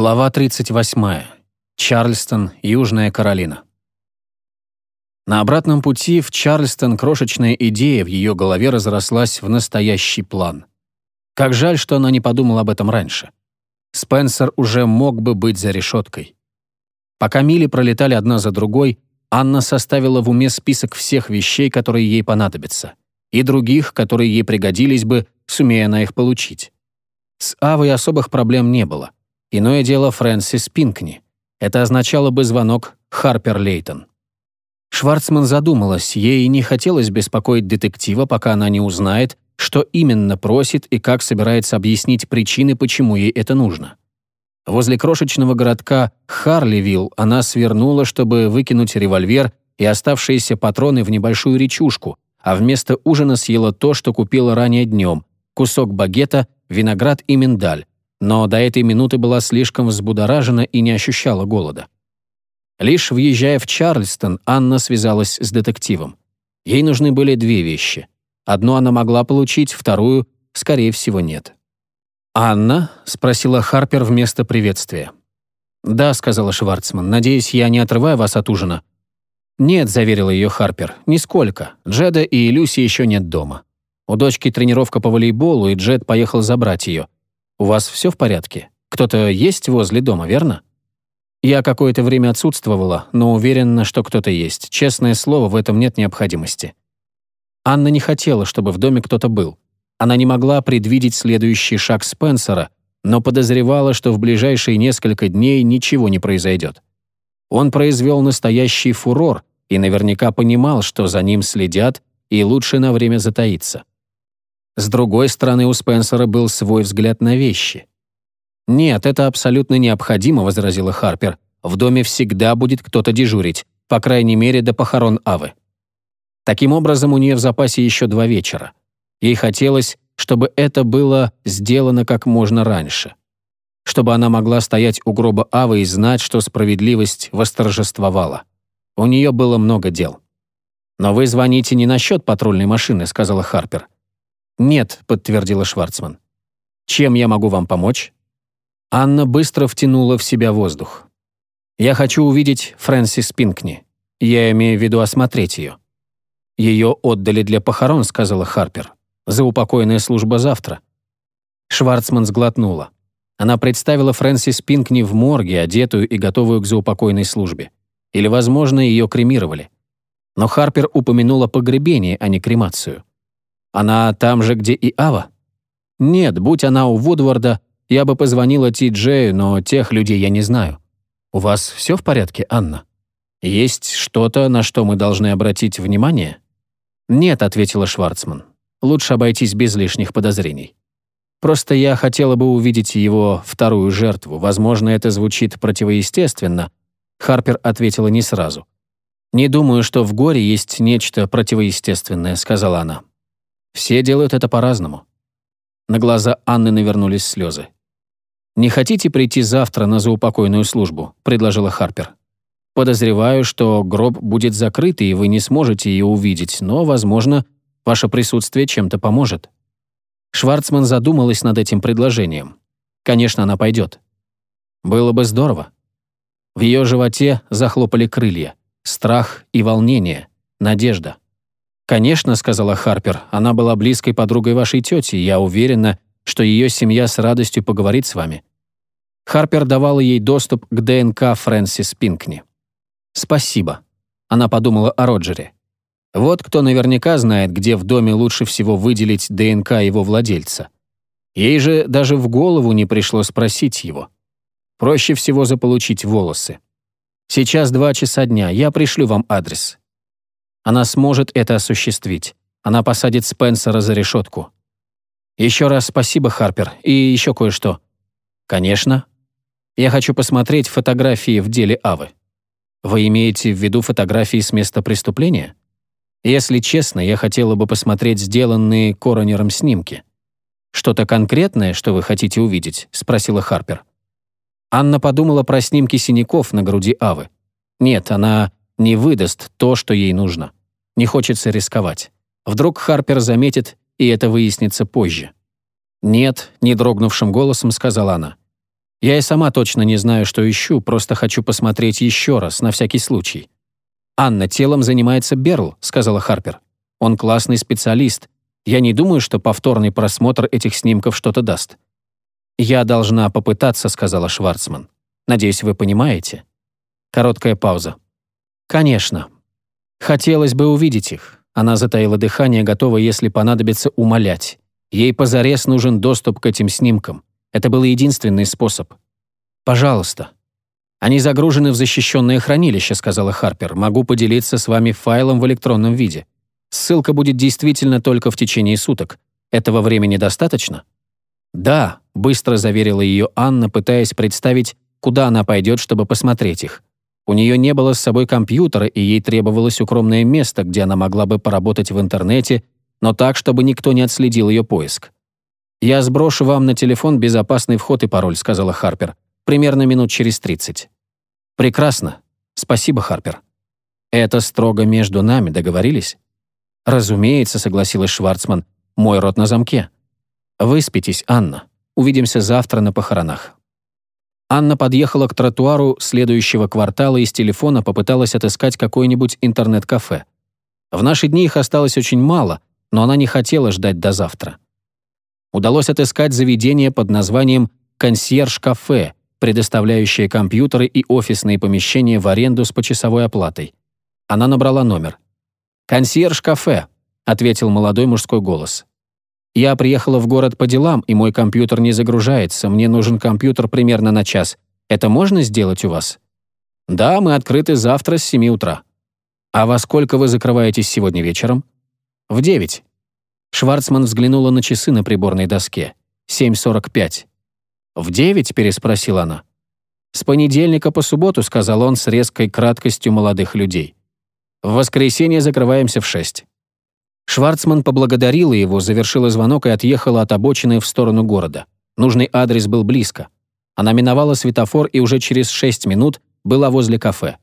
Глава 38. Чарльстон, Южная Каролина. На обратном пути в Чарльстон крошечная идея в ее голове разрослась в настоящий план. Как жаль, что она не подумала об этом раньше. Спенсер уже мог бы быть за решеткой. Пока мили пролетали одна за другой, Анна составила в уме список всех вещей, которые ей понадобятся, и других, которые ей пригодились бы, сумея она их получить. С Авой особых проблем не было. Иное дело Фрэнсис Пинкни. Это означало бы звонок Харпер Лейтон. Шварцман задумалась, ей не хотелось беспокоить детектива, пока она не узнает, что именно просит и как собирается объяснить причины, почему ей это нужно. Возле крошечного городка Харливилл она свернула, чтобы выкинуть револьвер и оставшиеся патроны в небольшую речушку, а вместо ужина съела то, что купила ранее днем – кусок багета, виноград и миндаль, но до этой минуты была слишком взбудоражена и не ощущала голода. Лишь въезжая в Чарльстон, Анна связалась с детективом. Ей нужны были две вещи. Одну она могла получить, вторую, скорее всего, нет. «Анна?» — спросила Харпер вместо приветствия. «Да», — сказала Шварцман, — «надеюсь, я не отрываю вас от ужина». «Нет», — заверила ее Харпер, — «нисколько. Джеда и Люси еще нет дома. У дочки тренировка по волейболу, и Джед поехал забрать ее. У вас все в порядке? Кто-то есть возле дома, верно?» Я какое-то время отсутствовала, но уверена, что кто-то есть. Честное слово, в этом нет необходимости. Анна не хотела, чтобы в доме кто-то был. Она не могла предвидеть следующий шаг Спенсера, но подозревала, что в ближайшие несколько дней ничего не произойдет. Он произвел настоящий фурор и наверняка понимал, что за ним следят, и лучше на время затаиться. С другой стороны, у Спенсера был свой взгляд на вещи. «Нет, это абсолютно необходимо», — возразила Харпер. «В доме всегда будет кто-то дежурить, по крайней мере, до похорон Авы». Таким образом, у нее в запасе еще два вечера. Ей хотелось, чтобы это было сделано как можно раньше. Чтобы она могла стоять у гроба Авы и знать, что справедливость восторжествовала. У нее было много дел. «Но вы звоните не насчет патрульной машины», — сказала Харпер. «Нет», — подтвердила Шварцман. «Чем я могу вам помочь?» Анна быстро втянула в себя воздух. «Я хочу увидеть Фрэнсис Пинкни. Я имею в виду осмотреть ее». «Ее отдали для похорон», — сказала Харпер. «Заупокойная служба завтра». Шварцман сглотнула. Она представила Фрэнсис Пинкни в морге, одетую и готовую к заупокойной службе. Или, возможно, ее кремировали. Но Харпер упомянула погребение, а не кремацию. Она там же, где и Ава? Нет, будь она у Вудварда, я бы позвонила Ти Джею, но тех людей я не знаю. У вас все в порядке, Анна? Есть что-то, на что мы должны обратить внимание? Нет, ответила Шварцман. Лучше обойтись без лишних подозрений. Просто я хотела бы увидеть его вторую жертву. Возможно, это звучит противоестественно. Харпер ответила не сразу. «Не думаю, что в горе есть нечто противоестественное», — сказала она. Все делают это по-разному. На глаза Анны навернулись слезы. «Не хотите прийти завтра на заупокойную службу?» — предложила Харпер. «Подозреваю, что гроб будет закрыт, и вы не сможете ее увидеть, но, возможно, ваше присутствие чем-то поможет». Шварцман задумалась над этим предложением. Конечно, она пойдет. Было бы здорово. В ее животе захлопали крылья. Страх и волнение, надежда. «Конечно», — сказала Харпер, — «она была близкой подругой вашей тети, я уверена, что ее семья с радостью поговорит с вами». Харпер давала ей доступ к ДНК Фрэнсис Пинкни. «Спасибо», — она подумала о Роджере. Вот кто наверняка знает, где в доме лучше всего выделить ДНК его владельца. Ей же даже в голову не пришло спросить его. Проще всего заполучить волосы. Сейчас два часа дня, я пришлю вам адрес. Она сможет это осуществить. Она посадит Спенсера за решетку. Еще раз спасибо, Харпер. И еще кое-что. Конечно. Я хочу посмотреть фотографии в деле Авы. Вы имеете в виду фотографии с места преступления? Если честно, я хотела бы посмотреть сделанные коронером снимки. Что-то конкретное, что вы хотите увидеть? спросила Харпер. Анна подумала про снимки синяков на груди Авы. Нет, она не выдаст то, что ей нужно. Не хочется рисковать. Вдруг Харпер заметит, и это выяснится позже. «Нет», — не дрогнувшим голосом сказала она. Я и сама точно не знаю, что ищу, просто хочу посмотреть еще раз, на всякий случай. «Анна, телом занимается Берл», — сказала Харпер. «Он классный специалист. Я не думаю, что повторный просмотр этих снимков что-то даст». «Я должна попытаться», — сказала Шварцман. «Надеюсь, вы понимаете?» Короткая пауза. «Конечно. Хотелось бы увидеть их». Она затаила дыхание, готова, если понадобится, умолять. Ей позарез нужен доступ к этим снимкам. Это был единственный способ. «Пожалуйста». «Они загружены в защищенное хранилище», — сказала Харпер. «Могу поделиться с вами файлом в электронном виде. Ссылка будет действительно только в течение суток. Этого времени достаточно?» «Да», — быстро заверила ее Анна, пытаясь представить, куда она пойдет, чтобы посмотреть их. У нее не было с собой компьютера, и ей требовалось укромное место, где она могла бы поработать в интернете, но так, чтобы никто не отследил ее поиск. «Я сброшу вам на телефон безопасный вход и пароль», — сказала Харпер. «Примерно минут через тридцать». «Прекрасно. Спасибо, Харпер». «Это строго между нами, договорились?» «Разумеется», — согласилась Шварцман. «Мой рот на замке». «Выспитесь, Анна. Увидимся завтра на похоронах». Анна подъехала к тротуару следующего квартала и с телефона попыталась отыскать какое-нибудь интернет-кафе. В наши дни их осталось очень мало, но она не хотела ждать до завтра удалось отыскать заведение под названием «Консьерж-кафе», предоставляющее компьютеры и офисные помещения в аренду с почасовой оплатой. Она набрала номер. «Консьерж-кафе», — ответил молодой мужской голос. «Я приехала в город по делам, и мой компьютер не загружается. Мне нужен компьютер примерно на час. Это можно сделать у вас?» «Да, мы открыты завтра с 7 утра». «А во сколько вы закрываетесь сегодня вечером?» «В 9. Шварцман взглянула на часы на приборной доске. 7.45. «В девять?» — переспросила она. «С понедельника по субботу», — сказал он с резкой краткостью молодых людей. «В воскресенье закрываемся в шесть». Шварцман поблагодарила его, завершила звонок и отъехала от обочины в сторону города. Нужный адрес был близко. Она миновала светофор и уже через шесть минут была возле кафе.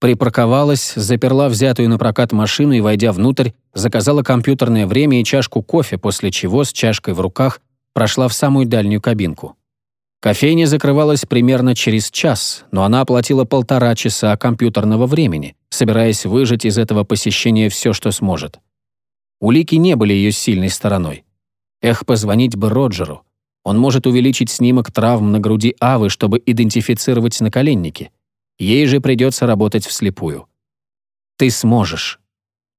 Припарковалась, заперла взятую на прокат машину и, войдя внутрь, заказала компьютерное время и чашку кофе, после чего с чашкой в руках прошла в самую дальнюю кабинку. Кофейня закрывалась примерно через час, но она оплатила полтора часа компьютерного времени, собираясь выжать из этого посещения все, что сможет. Улики не были ее сильной стороной. Эх, позвонить бы Роджеру. Он может увеличить снимок травм на груди Авы, чтобы идентифицировать наколенники. Ей же придется работать вслепую. «Ты сможешь».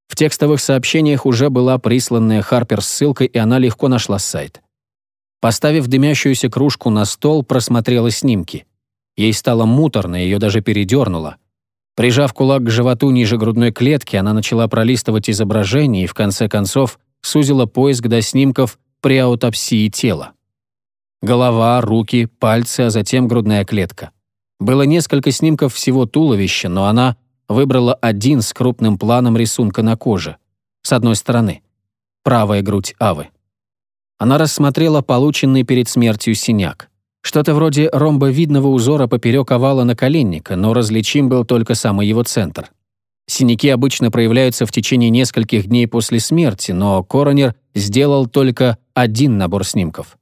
В текстовых сообщениях уже была присланная Харпер ссылка, и она легко нашла сайт. Поставив дымящуюся кружку на стол, просмотрела снимки. Ей стало муторно, ее даже передернуло. Прижав кулак к животу ниже грудной клетки, она начала пролистывать изображение и, в конце концов, сузила поиск до снимков при аутопсии тела. Голова, руки, пальцы, а затем грудная клетка. Было несколько снимков всего туловища, но она выбрала один с крупным планом рисунка на коже. С одной стороны. Правая грудь Авы. Она рассмотрела полученный перед смертью синяк. Что-то вроде ромбовидного узора поперек овала наколенника, но различим был только самый его центр. Синяки обычно проявляются в течение нескольких дней после смерти, но коронер сделал только один набор снимков.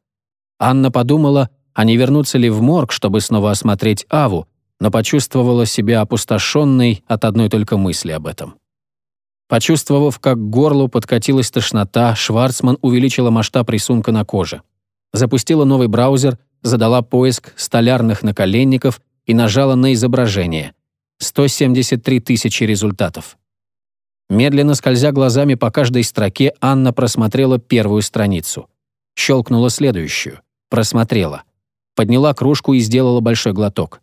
Анна подумала, а не вернуться ли в морг, чтобы снова осмотреть Аву, но почувствовала себя опустошенной от одной только мысли об этом. Почувствовав, как к горлу подкатилась тошнота, Шварцман увеличила масштаб рисунка на коже. Запустила новый браузер, задала поиск столярных наколенников и нажала на изображение. 173 тысячи результатов. Медленно скользя глазами по каждой строке, Анна просмотрела первую страницу. Щелкнула следующую. Просмотрела подняла кружку и сделала большой глоток.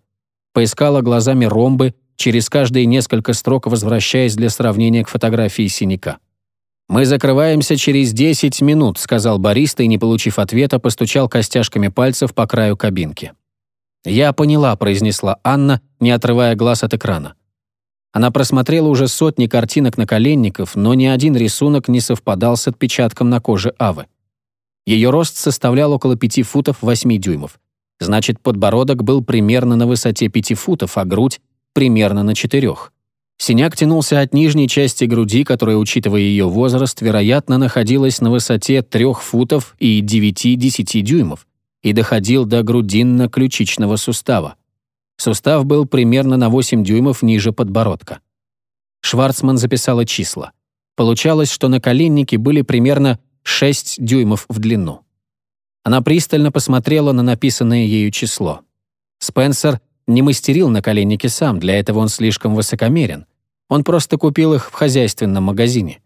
Поискала глазами ромбы, через каждые несколько строк возвращаясь для сравнения к фотографии синяка. «Мы закрываемся через 10 минут», — сказал бариста и, не получив ответа, постучал костяшками пальцев по краю кабинки. «Я поняла», — произнесла Анна, не отрывая глаз от экрана. Она просмотрела уже сотни картинок наколенников, но ни один рисунок не совпадал с отпечатком на коже Авы. Ее рост составлял около 5 футов 8 дюймов. Значит, подбородок был примерно на высоте 5 футов, а грудь — примерно на 4. Синяк тянулся от нижней части груди, которая, учитывая ее возраст, вероятно, находилась на высоте 3 футов и 9-10 дюймов, и доходил до грудинно-ключичного сустава. Сустав был примерно на 8 дюймов ниже подбородка. Шварцман записала числа. Получалось, что наколенники были примерно 6 дюймов в длину. Она пристально посмотрела на написанное ею число. Спенсер не мастерил наколенники сам, для этого он слишком высокомерен. Он просто купил их в хозяйственном магазине.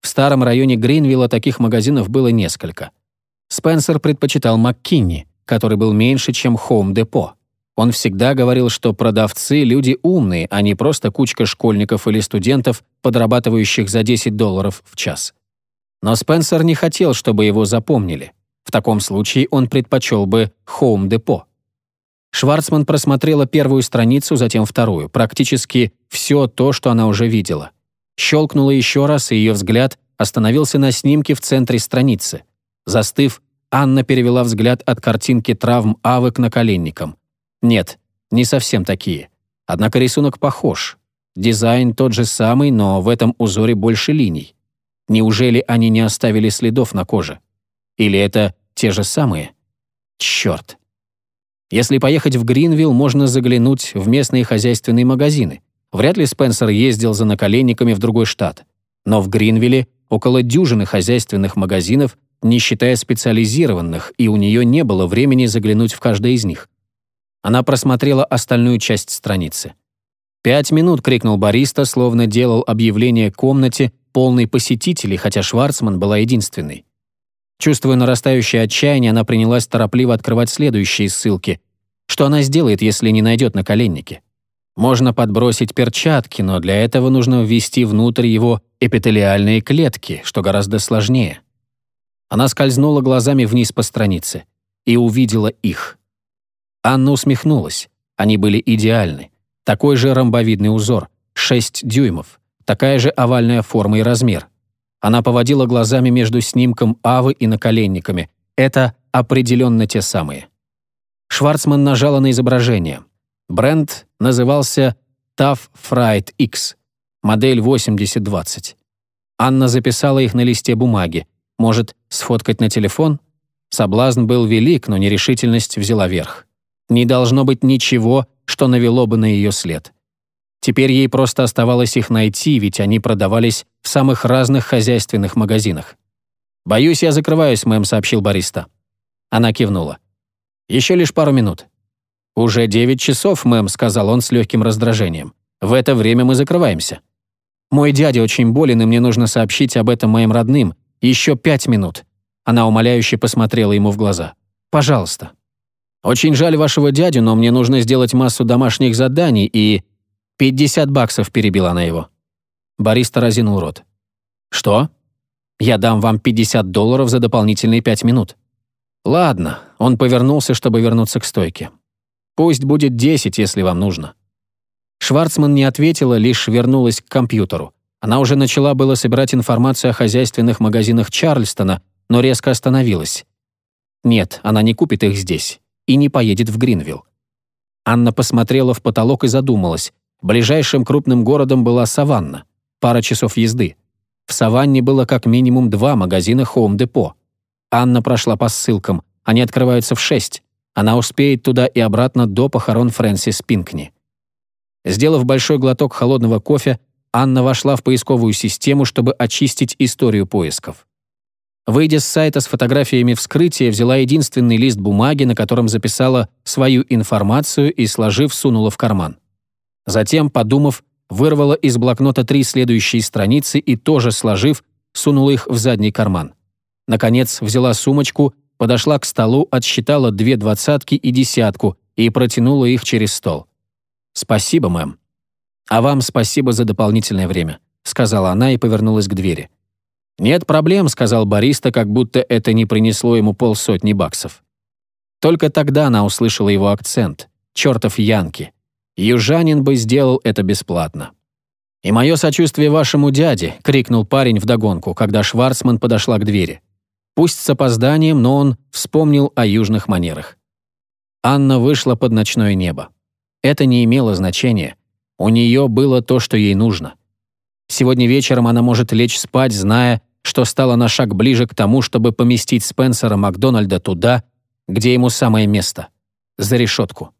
В старом районе Гринвилла таких магазинов было несколько. Спенсер предпочитал МакКинни, который был меньше, чем Хоум-депо. Он всегда говорил, что продавцы — люди умные, а не просто кучка школьников или студентов, подрабатывающих за 10 долларов в час. Но Спенсер не хотел, чтобы его запомнили. В таком случае он предпочел бы Хоум-депо. Шварцман просмотрела первую страницу, затем вторую, практически все то, что она уже видела. Щелкнула еще раз, и ее взгляд остановился на снимке в центре страницы. Застыв, Анна перевела взгляд от картинки травм Авы к наколенникам. Нет, не совсем такие. Однако рисунок похож. Дизайн тот же самый, но в этом узоре больше линий. Неужели они не оставили следов на коже? Или это те же самые? Черт. Если поехать в Гринвилл, можно заглянуть в местные хозяйственные магазины. Вряд ли Спенсер ездил за наколенниками в другой штат. Но в Гринвилле около дюжины хозяйственных магазинов, не считая специализированных, и у нее не было времени заглянуть в каждый из них. Она просмотрела остальную часть страницы. «Пять минут!» — крикнул бариста, словно делал объявление комнате, полной посетителей, хотя Шварцман была единственной. Чувствуя нарастающее отчаяние, она принялась торопливо открывать следующие ссылки. Что она сделает, если не найдет наколенники? Можно подбросить перчатки, но для этого нужно ввести внутрь его эпителиальные клетки, что гораздо сложнее. Она скользнула глазами вниз по странице и увидела их. Анна усмехнулась. Они были идеальны. Такой же ромбовидный узор, 6 дюймов, такая же овальная форма и размер — она поводила глазами между снимком Авы и наколенниками. Это определенно те самые. Шварцман нажала на изображение. Бренд назывался Tough Fright X, модель 8020. Анна записала их на листе бумаги. Может, сфоткать на телефон? Соблазн был велик, но нерешительность взяла верх. Не должно быть ничего, что навело бы на ее след. Теперь ей просто оставалось их найти, ведь они продавались в самых разных хозяйственных магазинах. «Боюсь, я закрываюсь, мэм», — сообщил бариста. Она кивнула. «Еще лишь пару минут». «Уже девять часов, мэм», — сказал он с легким раздражением. «В это время мы закрываемся». «Мой дядя очень болен, и мне нужно сообщить об этом моим родным. Еще пять минут». Она умоляюще посмотрела ему в глаза. «Пожалуйста». «Очень жаль вашего дядю, но мне нужно сделать массу домашних заданий и...» «Пятьдесят баксов», — перебила она его. Бариста разинул рот. «Что? Я дам вам 50 долларов за дополнительные пять минут». «Ладно», — он повернулся, чтобы вернуться к стойке. «Пусть будет 10, если вам нужно». Шварцман не ответила, лишь вернулась к компьютеру. Она уже начала было собирать информацию о хозяйственных магазинах Чарльстона, но резко остановилась. Нет, она не купит их здесь и не поедет в Гринвилл. Анна посмотрела в потолок и задумалась. Ближайшим крупным городом была Саванна пара часов езды. В Саванне было как минимум два магазина Home Depot. Анна прошла по ссылкам. Они открываются в шесть. Она успеет туда и обратно до похорон Фрэнсис Пинкни. Сделав большой глоток холодного кофе, Анна вошла в поисковую систему, чтобы очистить историю поисков. Выйдя с сайта с фотографиями вскрытия, взяла единственный лист бумаги, на котором записала свою информацию и, сложив, сунула в карман. Затем, подумав, вырвала из блокнота три следующие страницы и, тоже сложив, сунула их в задний карман. Наконец, взяла сумочку, подошла к столу, отсчитала две двадцатки и десятку и протянула их через стол. «Спасибо, мэм». «А вам спасибо за дополнительное время», — сказала она и повернулась к двери. «Нет проблем», — сказал бариста, как будто это не принесло ему полсотни баксов. Только тогда она услышала его акцент. Чертов Янки. Южанин бы сделал это бесплатно. «И мое сочувствие вашему дяде!» — крикнул парень вдогонку, когда Шварцман подошла к двери. Пусть с опозданием, но он вспомнил о южных манерах. Анна вышла под ночное небо. Это не имело значения. У нее было то, что ей нужно. Сегодня вечером она может лечь спать, зная, что стала на шаг ближе к тому, чтобы поместить Спенсера Макдональда туда, где ему самое место — за решетку.